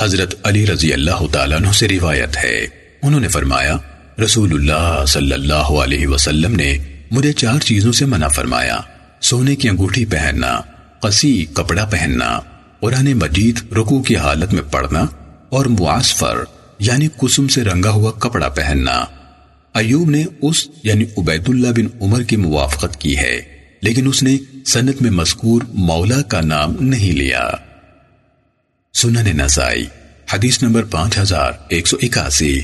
حضرت علی رضی اللہ تعالیٰ عنہ سے روایت ہے۔ انہوں نے فرمایا، رسول اللہ صلی اللہ علیہ وسلم نے مجھے چار چیزوں سے منع فرمایا۔ سونے کی انگوٹھی پہننا قسی کپڑا پہننا، قرآن مجید رکو کی حالت میں پڑھنا اور معاصفر یعنی کسم سے رنگا ہوا کپڑا پہننا۔ ایوب نے اس یعنی عبید اللہ بن عمر کی موافقت کی ہے، لیکن اس نے سنت میں مذکور مولا کا نام نہیں لیا۔ سنن نسائی حدیث نمبر پانچ ہزار ایک سو اکاسی۔